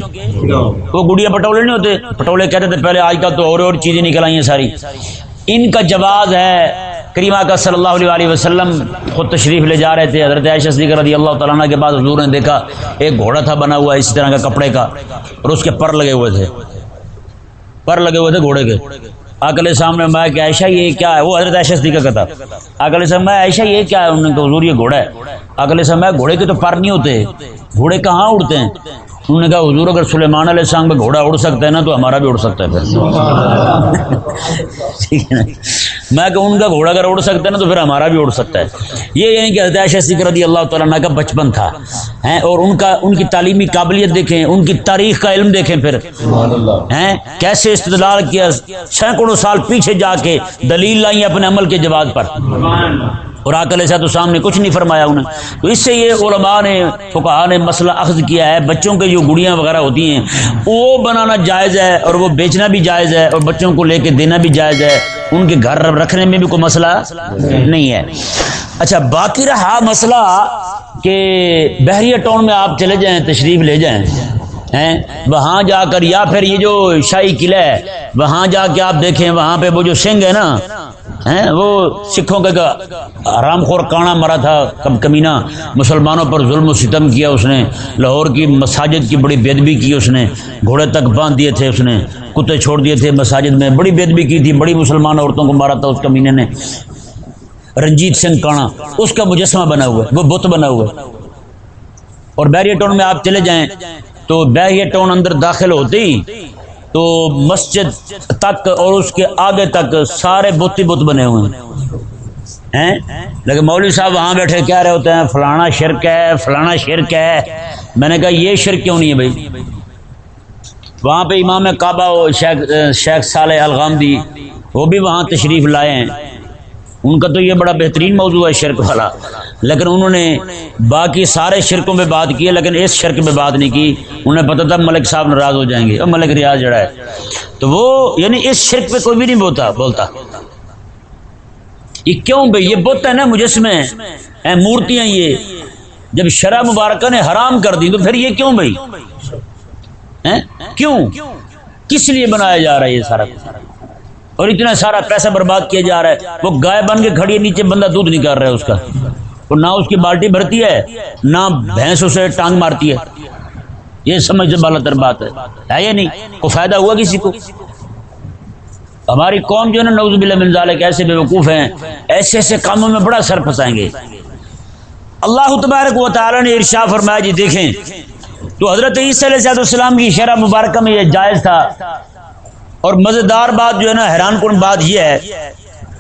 وہ گڑیا پٹولے نہیں ہوتے؟ پٹولے کہتے تھے پہلے آج کل تو اور اور چیزیں نکل آئی ہیں ساری۔ ان کا جواز ہے کریمہ کا صلی اللہ علیہ وسلم خود تشریف لے جا رہے تھے۔ حضرت عائشہ صدیقہ رضی اللہ تعالیٰ کے بعد حضور نے دیکھا ایک گھوڑا تھا بنا ہوا اسی طرح کا کپڑے کا اور اس کے پر لگے ہوئے تھے۔ پر لگے ہوئے تھے گھوڑے کے۔ آکل سامنے میں کہ عائشہ یہ کیا ہے؟ وہ حضرت عائشہ صدیقہ کا تھا۔ آکل صاحب میں عائشہ یہ کیا ہے؟ انہوں نے کہا حضور یہ گھوڑا ہے۔ آکل صاحب میں گھوڑے کے تو پر نہیں ہوتے۔ گھوڑے کہاں اڑتے ہیں؟ انہوں نے کہا حضور اگر سلیمان علیہ السلام پہ گھوڑا اڑ سکتا ہے نا تو ہمارا بھی اڑ سکتا ہے پھر۔ ٹھیک ہے نا؟ میں کہ ان کا گھوڑا اگر اڑ سکتا ہے نا تو پھر ہمارا بھی اڑ سکتا ہے۔ یہ یعنی کہ حضرت سکر رضی اللہ تعالیٰ کا بچپن تھا۔ ہیں، اور ان کا، ان کی تعلیمی قابلیت دیکھیں، ان کی تاریخ کا علم دیکھیں پھر۔ ہیں، کیسے استدلال کیا، سینکڑوں سال پیچھے جا کے دلیل لائی اپنے عمل کے جواب پر۔ اور آکل تو سامنے کچھ نہیں فرمایا انہیں تو اس سے یہ علماء نے فقہ نے مسئلہ اخذ کیا ہے۔ بچوں کے جو گڑیاں وغیرہ ہوتی ہیں، وہ بنانا جائز ہے اور وہ بیچنا بھی جائز ہے اور بچوں کو لے کے دینا بھی جائز ہے۔ ان کے گھر رکھنے میں بھی کوئی مسئلہ نہیں ہے۔ اچھا باقی رہا مسئلہ کہ بحریہ ٹاؤن میں آپ چلے جائیں، تشریف لے جائیں۔ وہاں جا کر یا پھر یہ جو شاہی قلعہ ہے، وہاں جا کے آپ دیکھیں، وہاں پہ وہ جو سنگھ ہے نا وہ سکھوں کا آرام خور کانا مرا تھا، کم کمینہ۔ مسلمانوں پر ظلم و ستم کیا اس نے۔ لاہور کی مساجد کی بڑی بےدبی کی اس نے۔ گھوڑے تک باندھ دیے تھے اس نے۔ کتے چھوڑ دیے تھے مساجد میں۔ بڑی بےدبی کی تھی، بڑی مسلمان عورتوں کو مارا تھا اس کمینے نے۔ رنجیت سنگھ کانا، اس کا مجسمہ بنا ہوا ہے، وہ بت بنا ہوا ہے۔ اور بیریا ٹاؤن میں آپ چلے جائیں تو بیریا ٹاؤن اندر داخل ہوتے ہی تو مسجد تک اور اس کے آگے تک سارے بت ہی بت بنے ہوئے ہیں۔ لیکن مولوی صاحب وہاں بیٹھے کیا رہے ہوتے ہیں، فلانا شرک ہے، فلانا شرک ہے۔ میں نے کہا، یہ شرک کیوں نہیں ہے بھائی؟ وہاں پہ امام کعبہ شیخ شیخ صالح الغامدی، وہ بھی وہاں تشریف لائے ہیں۔ ان کا تو یہ بڑا بہترین موضوع ہے شرک والا۔ لیکن انہوں نے باقی سارے شرکوں پہ بات کی ہے، لیکن اس شرک پہ بات نہیں کی۔ انہیں پتا تھا ملک صاحب ناراض ہو جائیں گے۔ اور ملک ریاض جڑا ہے۔ تو وہ یعنی اس شرک پہ کوئی بھی نہیں بولتا بولتا۔ یہ کیوں بھائی؟ یہ بت ہے نا مجسمے۔ ہیں مورتیاں یہ۔ جب شرح مبارکہ نے حرام کر دی تو پھر یہ کیوں بھائی؟ کیوں؟ کس لیے بنایا جا رہا ہے یہ سارا؟ اور اتنا سارا پیسہ برباد کیا جا رہا ہے۔ وہ گائے بن کے کھڑی ہے، نیچے بندہ دودھ نہیں کر رہا ہے اس کا۔ اور نہ اس کی بالٹی بھرتی ہے، نہ بھینس اسے ٹانگ مارتی ہے۔ یہ سمجھ بالا تر بات ہے۔ یا نہیں؟ کو فائدہ ہوا کسی کو؟ ہماری قوم جو ہے نا نوز بل ایسے بے وقوف ہیں، ایسے ایسے کاموں میں بڑا سر پھنسائیں گے۔ اللہ تبارک و تعالی نے ارشا فرمایا جی دیکھیں، تو حضرت عیسی علیہ السلام کی شرح مبارکہ میں یہ جائز تھا۔ اور مزیدار بات جو ہے نا، حیران کن بات یہ ہے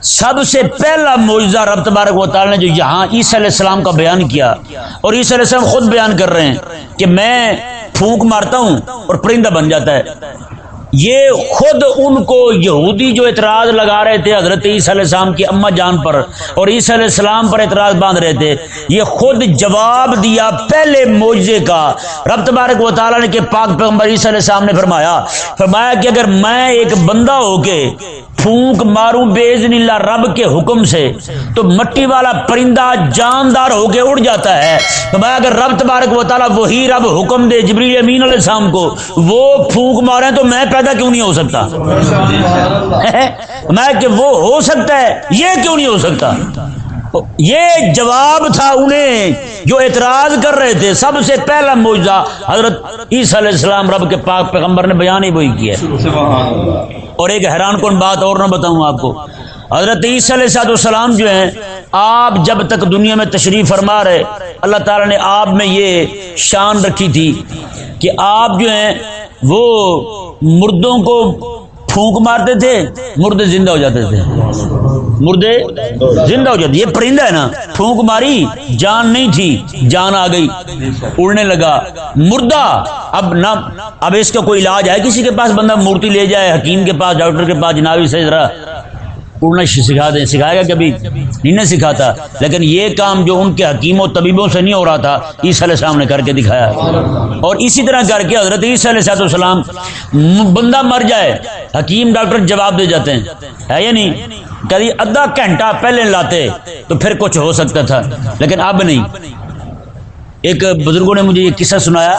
سب سے پہلا معجزہ رب تبارک و تعالی نے جو یہاں عیسی علیہ السلام کا بیان کیا اور عیسی علیہ السلام خود بیان کر رہے ہیں کہ میں پھونک مارتا ہوں اور پرندہ بن جاتا ہے۔ یہ خود ان کو یہودی جو اعتراض لگا رہے تھے، حضرت عیسی علیہ السلام کی اما جان پر اور عیسی علیہ السلام پر اعتراض باندھ رہے تھے، یہ خود جواب دیا پہلے معجزے کا۔ رب تبارک و تعالیٰ نے کہ پاک پیغمبر عیسی علیہ السلام نے فرمایا فرمایا کہ اگر میں ایک بندہ ہو کے پھونک ماروں بےزن اللہ رب کے حکم سے، تو مٹی والا پرندہ جاندار ہو کے اڑ جاتا ہے۔ تو میں اگر رب تبارک و تعالیٰ وہی رب حکم دے جبریل امین علیہ السلام کو، وہ پھونک مارے تو میں پیدا کیوں نہیں ہو سکتا؟ میں کہ وہ ہو سکتا ہے، یہ کیوں نہیں ہو سکتا؟ یہ جواب تھا انہیں جو اعتراض کر رہے تھے۔ سب سے پہلا معجزہ حضرت عیسی علیہ السلام رب کے پاک پیغمبر نے بیان ہی وہی کیا اور ایک حیران کن بات اور نہ بتاؤں آپ کو۔ حضرت عیسی علیہ صاحب السلام جو ہیں، آپ جب تک دنیا میں تشریف فرما رہے، اللہ تعالیٰ نے آپ میں یہ شان رکھی تھی کہ آپ جو ہیں، وہ مردوں کو پھونک مارتے تھے، مردے زندہ ہو جاتے تھے۔ مردے زندہ ہو جاتے، یہ پرندہ ہے نا، پھونک ماری، جان نہیں تھی، جان آ گئی، اڑنے لگا۔ مردہ، اب نہ، اب اس کا کوئی علاج ہے کسی کے پاس؟ بندہ مورتی لے جائے، حکیم کے پاس، ڈاکٹر کے پاس، جناب سے ذرا اڑنا سکھا دیں سکھائے گا کبھی؟ نہیں نہ سکھاتا۔ لیکن یہ کام جو ان کے حکیم و طبیبوں سے نہیں ہو رہا تھا، عیسی علیہ السلام نے کر کے دکھایا۔ اور اسی طرح کر کے حضرت عیسی علیہ السلام بندہ مر جائے، حکیم ڈاکٹر جواب دے جاتے ہیں۔ ہے یا نہیں؟ کبھی ادھا گھنٹہ پہلے لاتے تو پھر کچھ ہو سکتا تھا، لیکن اب نہیں۔ ایک بزرگوں نے مجھے یہ قصہ سنایا۔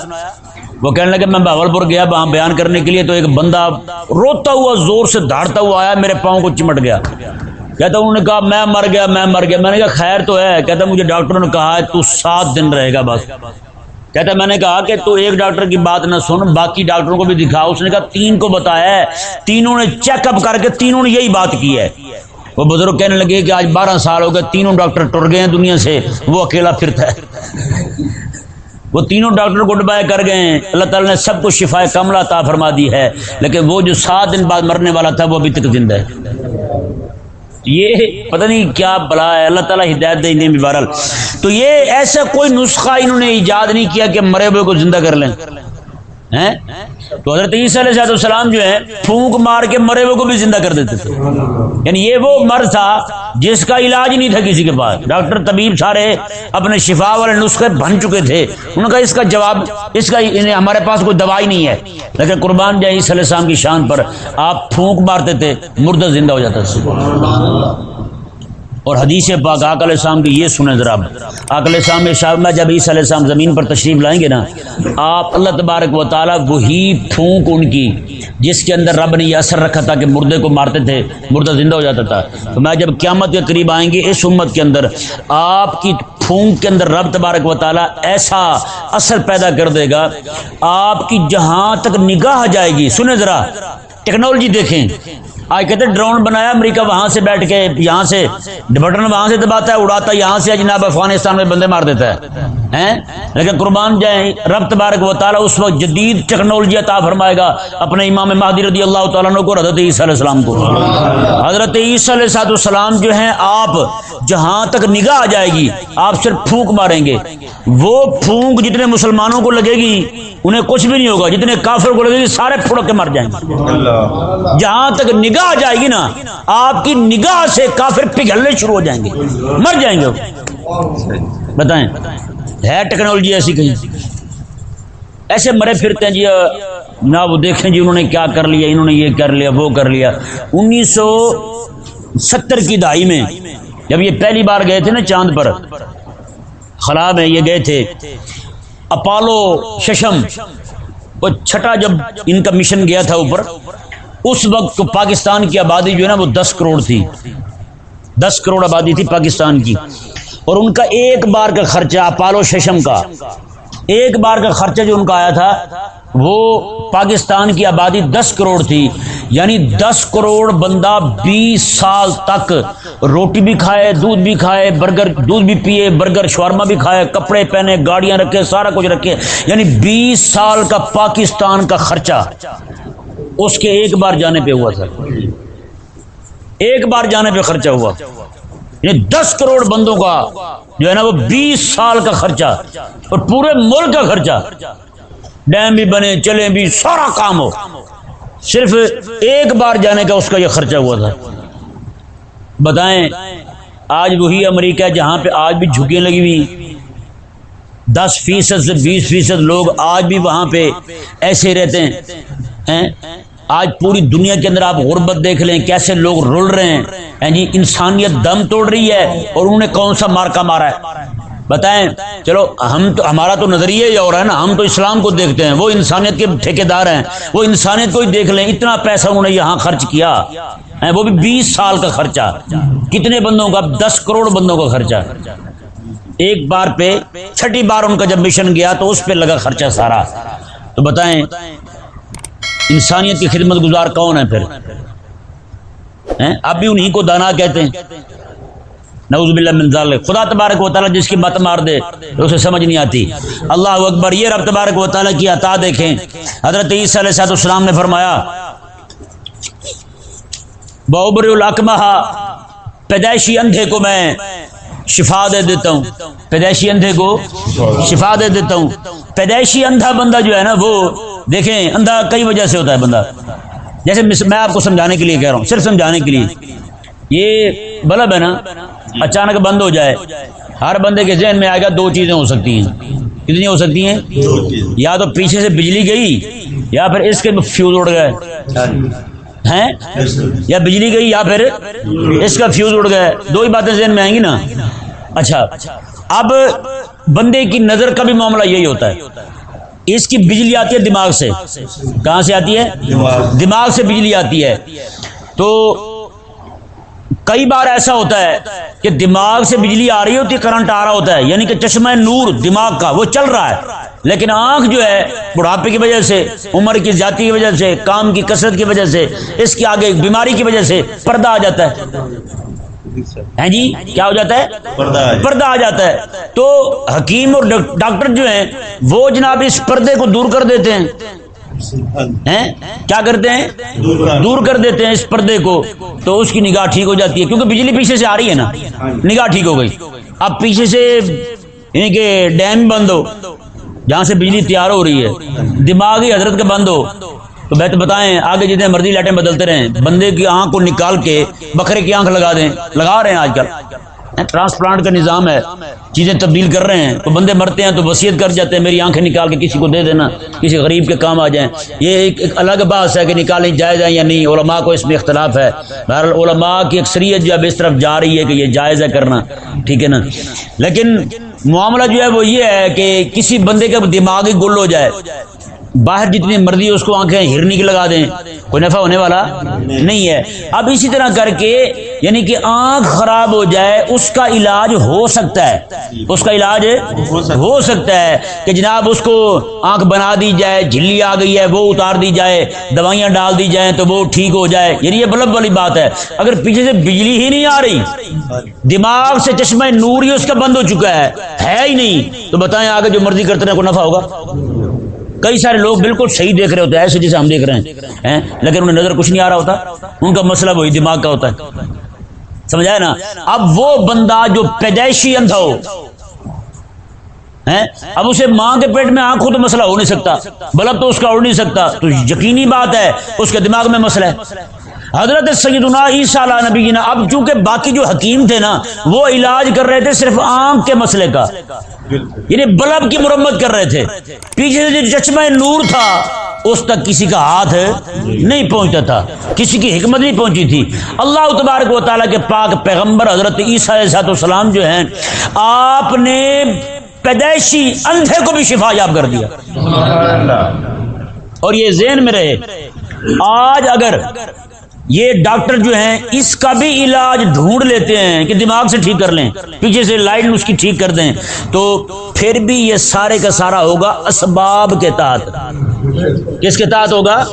وہ کہنے لگے، میں بہاول پور گیا وہاں بیان کرنے کے لیے تو ایک بندہ روتا ہوا، زور سے دھاڑتا ہوا آیا، میرے پاؤں کو چمٹ گیا۔ کہتا انہوں نے کہا، میں مر گیا، میں مر گیا۔ میں نے کہا، خیر تو ہے۔ کہتا مجھے ڈاکٹر نے کہا ہے تو سات دن رہے گا بس۔ کہتا میں نے کہا کہ تو ایک ڈاکٹر کی بات نہ سن، باقی ڈاکٹروں کو بھی دکھا۔ اس نے کہا، تین کو بتایا ہے۔ تینوں نے چیک اپ کر کے تینوں نے یہی بات کی ہے۔ وہ بزرگ کہنے لگے کہ آج بارہ سال ہو گئے، تینوں ڈاکٹر ٹر گئے ہیں دنیا سے، وہ اکیلا پھرتا ہے۔ وہ تینوں ڈاکٹر گڈ بائے کر گئے ہیں۔ اللہ تعالیٰ نے سب کو شفا کملہ تا فرما دی ہے۔ لیکن وہ جو سات دن بعد مرنے والا تھا، وہ ابھی تک زندہ ہے۔ یہ پتہ نہیں کیا بلا ہے۔ اللہ تعالیٰ ہدایت دے بھی بہرحال۔ تو یہ ایسا کوئی نسخہ انہوں نے ایجاد نہیں کیا کہ مرے ہوئے کو زندہ کر لیں۔ تو حضرت عیسیٰ علیہ السلام جو ہے پھونک مار کے مرے ہوئے کو بھی زندہ کر دیتے تھے۔ یعنی یہ وہ مرض تھا جس کا علاج نہیں تھا کسی کے پاس۔ ڈاکٹر طبیب سارے اپنے شفا والے نسخے بن چکے تھے۔ ان کا اس کا جواب، اس کا یعنی ہمارے پاس کوئی دوائی نہیں ہے۔ لیکن قربان جائے عیسیٰ علیہ السلام کی شان پر آپ پھونک مارتے تھے، مردہ زندہ ہو جاتا تھا۔ اور حدیث پاک آک علیہ السلام کی یہ سنیں ذرا۔ آک علیہ السلام شاہ میں جب عیسی علیہ السلام زمین پر تشریف لائیں گے نا، آپ اللہ تبارک و تعالیٰ وہی پھونک ان کی، جس کے اندر رب نے یہ اثر رکھا تھا کہ مردے کو مارتے تھے، مردہ زندہ ہو جاتا تھا۔ تو میں جب قیامت کے قریب آئیں گے اس امت کے اندر، آپ کی پھونک کے اندر رب تبارک و تعالیٰ ایسا اثر پیدا کر دے گا، آپ کی جہاں تک نگاہ جائے گی۔ سنیں ذرا، ٹیکنالوجی دیکھیں۔ آج کہتے ڈرون بنایا، امریکہ وہاں سے بیٹھ کے یہاں سے، بٹن وہاں سے دباتا ہے، اڑاتا ہے، یہاں سے جناب افغانستان میں بندے مار دیتا ہے۔ لیکن قربان جائیں، رب تبارک و تعالیٰ اس وقت جدید ٹیکنالوجی عطا فرمائے گا۔ اپنے امام مہدی رضی اللہ تعالیٰ عنہ کو حضرت عیسیٰ علیہ السلام کو۔ حضرت عیسیٰ علیہ صاحب السلام جو ہیں، آپ جہاں تک نگاہ آ جائے گی، آپ صرف پھونک ماریں گے۔ وہ پھونک جتنے مسلمانوں کو لگے گی، انہیں کچھ بھی نہیں ہوگا۔ جتنے کافر کو لگے گی، سارے پھڑک کے مر جائیں گے۔ جہاں تک نگاہ نگاہ جائے گی نا، آپ کی نگاہ سے کافر پگھلنے شروع ہو جائیں گے۔ مر جائیں گے۔ بتائیں، ہے ٹیکنالوجی ایسی کہیں؟ ایسے مرے پھرتے ہیں جی نہ وہ دیکھیں جی انہوں نے کیا کر لیا، انہوں نے یہ کر لیا، وہ کر لیا۔ انیس سو ستر کی دہائی میں جب یہ پہلی بار گئے تھے نا چاند پر، خلا میں یہ گئے تھے۔ اپالو ششم، وہ چھٹا جب ان کا مشن گیا تھا اوپر اس وقت پاکستان کی آبادی جو ہے نا وہ دس کروڑ تھی۔ دس کروڑ آبادی تھی پاکستان کی۔ اور ان کا ایک بار کا خرچہ اپالو ششم کا، ایک بار کا خرچہ جو ان کا آیا تھا، وہ پاکستان کی آبادی دس کروڑ تھی۔ یعنی دس کروڑ بندہ بیس سال تک روٹی بھی کھائے، دودھ بھی کھائے، برگر، دودھ بھی پیے، برگر شورما بھی کھائے، کپڑے پہنے، گاڑیاں رکھے، سارا کچھ رکھے۔ یعنی بیس سال کا پاکستان کا خرچہ۔ اس کے ایک بار جانے پہ ہوا تھا ایک بار جانے پہ خرچہ ہوا۔ یعنی دس کروڑ بندوں کا جو ہے نا وہ بیس سال کا خرچہ اور پورے ملک کا خرچہ۔ ڈیم بھی بنے چلے بھی، سارا کام ہو۔ صرف ایک بار جانے کا اس کا یہ خرچہ ہوا تھا۔ بتائیں، آج وہی امریکہ جہاں پہ آج بھی جھکیں لگی ہوئی۔ دس فیصد سے بیس فیصد لوگ آج بھی وہاں پہ ایسے رہتے ہیں۔ آج پوری دنیا کے اندر آپ غربت دیکھ لیں، کیسے لوگ رول رہے ہیں؟ جی انسانیت دم توڑ رہی ہے اور انہوں نے کون سا مارکا مارا ہے؟ بتائیں، چلو، ہم تو، ہمارا تو نظریہ ہی اور ہے نا، ہم تو اسلام کو دیکھتے ہیں، وہ انسانیت کے ٹھیکے دار ہیں، وہ انسانیت کو ہی دیکھ لیں، اتنا پیسہ انہوں نے یہاں خرچ کیا۔ وہ بھی بیس سال کا خرچہ۔ کتنے بندوں کا؟ دس کروڑ بندوں کا خرچہ۔ ایک بار پہ، چھٹی بار ان کا جب مشن گیا تو اس پہ لگا خرچہ سارا۔ تو بتائیں انسانیت کی خدمت گزار کون ہے پھر؟ اب بھی انہیں کو دانا کہتے ہیں۔ نعوذ باللہ من ذالک۔ خدا تبارک و تعالی جس کی مت مار دے، اسے سمجھ نہیں آتی۔ اللہ اکبر، یہ رب تبارک و تعالی کی عطا دیکھیں۔ حضرت عیسیٰ علیہ السلام نے فرمایا بوبر الاکمہ، پیدائشی اندھے کو میں شفا دے دیتا ہوں۔ پیدائشی اندھے کو شفا دے دیتا ہوں۔ پیدائشی اندھا بندہ جو ہے نا، وہ دیکھیں، اندھا کئی وجہ سے ہوتا ہے بندہ۔ جیسے میں آپ کو سمجھانے کے لیے کہہ رہا ہوں، صرف سمجھانے کے لیے۔ یہ بلب ہے نا، اچانک بند ہو جائے۔ ہر بندے کے ذہن میں آئے گا، دو چیزیں ہو سکتی ہیں۔ کتنی ہو سکتی ہیں؟ یا تو پیچھے سے بجلی گئی، یا پھر اس کے فیوز اڑ گئے۔ ہیں؟ یا بجلی گئی، یا پھر اس کا فیوز اڑ گئے۔ دو ہی باتیں ذہن میں آئیں گی نا۔ اچھا اب بندے کی نظر کا بھی معاملہ یہی ہوتا ہے۔ اس کی بجلی آتی ہے دماغ سے۔ کہاں سے آتی ہے؟ دماغ سے بجلی آتی ہے۔ تو کئی بار ایسا ہوتا ہے کہ دماغ سے بجلی آ رہی ہوتی ہے کرنٹ آ رہا ہوتا ہے یعنی کہ چشمہ نور دماغ کا، وہ چل رہا ہے۔ لیکن آنکھ جو ہے، بڑھاپے کی وجہ سے، عمر کی زیادتی کی وجہ سے، کام کی کثرت کی وجہ سے، اس کے آگے بیماری کی وجہ سے پردہ آ جاتا ہے۔ جی کیا ہو جاتا ہے؟ پردہ آ جاتا ہے۔ تو حکیم اور ڈاکٹر جو ہیں وہ جناب اس پردے کو دور کر دیتے ہیں۔ کیا کرتے ہیں؟ دور کر دیتے ہیں اس پردے کو۔ تو اس کی نگاہ ٹھیک ہو جاتی ہے۔ کیونکہ بجلی پیچھے سے آ رہی ہے نا۔ نگاہ ٹھیک ہو گئی۔ اب پیچھے سے یعنی کہ ڈیم بند ہو۔ جہاں سے بجلی تیار ہو رہی ہے۔ دماغی حضرت کا بند ہو۔ تو بہت بتائیں، آگے جتنے مرضی لائٹیں بدلتے رہیں، بندے کی آنکھ کو نکال کے بکرے کی آنکھ لگا دیں، لگا رہے ہیں آج کل۔ ٹرانسپلانٹ کا نظام ہے، چیزیں تبدیل کر رہے ہیں، تو بندے مرتے ہیں تو وصیت کر جاتے ہیں، میری آنکھیں نکال کے کسی کو دے دینا، کسی غریب کے کام آ جائیں۔ یہ ایک ایک الگ بات ہے کہ نکالیں جائز ہے یا نہیں، علماء کو اس میں اختلاف ہے۔ بہر علماء کی اکثریت جو اب اس طرف جا رہی ہے کہ یہ جائز ہے کرنا، ٹھیک ہے نا؟ لیکن معاملہ جو ہے وہ یہ ہے کہ کسی بندے کا دماغی گل ہو جائے باہر جتنی مرضی اس کو آنکھیں ہرنی کی لگا دیں، کوئی نفع ہونے والا نہیں ہے۔ اب اسی طرح کر کے یعنی کہ آنکھ خراب ہو جائے، اس کا علاج ہو سکتا ہے۔ اس کا علاج ہو سکتا ہے کہ جناب اس کو آنکھ بنا دی جائے، جھلی آ گئی ہے، وہ اتار دی جائے، دوائیاں ڈال دی جائیں تو وہ ٹھیک ہو جائے۔ یعنی یہ بلب والی بات ہے۔ اگر پیچھے سے بجلی ہی نہیں آ رہی، دماغ سے چشمہ نور ہی اس کا بند ہو چکا ہے ہے ہی نہیں۔ تو بتائیں آگے جو مرضی کرتے ہیں کو نفع ہوگا؟ کئی سارے لوگ بالکل صحیح دیکھ رہے ہوتے ہیں ایسے جیسے ہم دیکھ رہے ہیں لیکن انہیں نظر کچھ نہیں آ رہا ہوتا، ان کا مسئلہ وہی دماغ کا ہوتا ہے۔ سمجھا نا؟ اب وہ بندہ جو پیدائشی اندھا ہو اب اسے ماں کے پیٹ میں آنکھوں تو مسئلہ ہو نہیں سکتا، بلب تو اس کا اڑ نہیں سکتا، تو یقینی بات ہے، اس کے دماغ میں مسئلہ ہے۔ حضرت سیدنا عیسیٰ علیہ نبی نا اب چونکہ باقی جو حکیم تھے نا وہ علاج کر رہے تھے صرف آنکھ کے مسئلے کا۔ یعنی بلب کی مرمت کر رہے تھے۔ پیچھے سے جو چشمہ نور تھا اس تک کسی کا ہاتھ نہیں پہنچتا تھا۔ کسی کی حکمت نہیں پہنچی تھی۔ اللہ تبارک و تعالیٰ کے پاک پیغمبر حضرت عیسیٰ علیہ السلام جو ہیں آپ نے پیدائشی اندھے کو بھی شفا یاب کر دیا۔ اور یہ ذہن میں رہے آج اگر یہ ڈاکٹر جو ہیں، اس کا بھی علاج ڈھونڈ لیتے ہیں کہ دماغ سے ٹھیک کر لیں، پیچھے سے لائٹ اس کی ٹھیک کر دیں۔ تو پھر بھی یہ سارے کا سارا ہوگا اسباب کے تحت۔ کس کے تحت ہوگا؟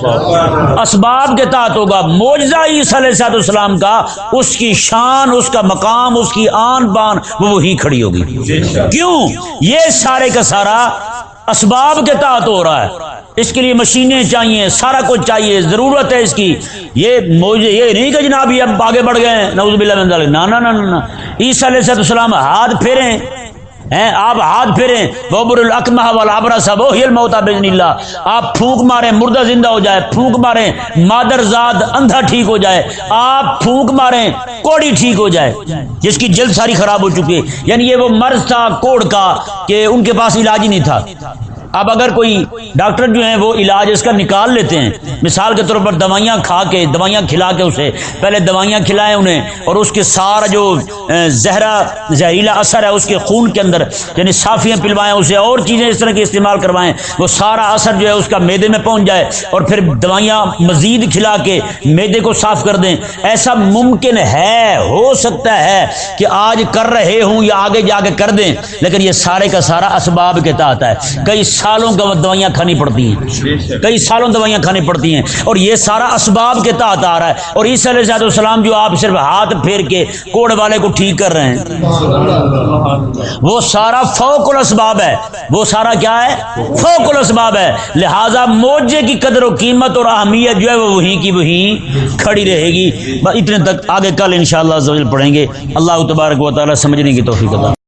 اسباب کے تحت ہوگا۔ موجزہ عیسیٰ علیہ صاحب السلام کا اس کی شان، اس کا مقام، اس کی آن بان وہ وہی کھڑی ہوگی۔ کیوں؟ یہ سارے کا سارا اسباب کے تحت ہو رہا ہے۔ اس کے لیے مشینیں چاہیے، سارا کچھ چاہیے، ضرورت ہے اس کی۔ یہ موجے یہ نہیں کہ جناب یہ اب آگے بڑھ گئے ہیں۔ نعوذ باللہ من ذالک نا نا نا نا عیسیٰ علیہ السلام ہاتھ پھیریں۔ ہیں، آپ ہاتھ پھیریں۔ ببر الاکمہ والابرا سب وہی الموت باذن اللہ آپ پھونک ماریں، مردہ زندہ ہو جائے، پھونک ماریں۔ مادر زاد اندھا ٹھیک ہو جائے۔ آپ پھونک ماریں، کوڑی ٹھیک ہو جائے۔ جس کی جلد ساری خراب ہو چکی ہے۔ یعنی یہ وہ مرض تھا کوڑ کا کہ ان کے پاس علاج ہی نہیں تھا۔ اب اگر کوئی ڈاکٹر جو ہیں وہ علاج اس کا نکال لیتے ہیں، مثال کے طور پر دوائیاں کھا کے، دوائیاں کھلا کے اسے، پہلے دوائیاں کھلائیں انہیں اور اس کے سارا جو زہرا، زہریلا اثر ہے اس کے خون کے اندر یعنی صافیاں پلوائیں، اسے اور چیزیں اس طرح کی استعمال کروائیں، وہ سارا اثر جو ہے اس کا میدے میں پہنچ جائے اور پھر دوائیاں مزید کھلا کے میدے کو صاف کر دیں۔ ایسا ممکن ہے، ہو سکتا ہے کہ آج کر رہے ہوں یا آگے جا کے کر دیں، لیکن یہ سارے کا سارا اسباب کے تحت ہے۔ کئی سالوں کا دوائیاں کھانی پڑتی ہیں۔ کئی سالوں دوائیاں کھانی پڑتی ہیں۔ اور یہ سارا اسباب کے تحت آ رہا ہے۔ اور عیسی علیہ السلام جو آپ صرف ہاتھ پھیر کے کوڑ والے کو ٹھیک کر رہے ہیں۔ وہ سارا فوق الاسباب ہے۔ وہ سارا کیا ہے؟ فوق الاسباب ہے۔ لہذا موجے کی قدر و قیمت اور اہمیت جو ہے وہ وہی کی وہی کھڑی رہے گی۔ اتنے تک آگے کل انشاءاللہ پڑھیں گے۔ اللہ تبارک و تعالی سمجھنے کی توفیق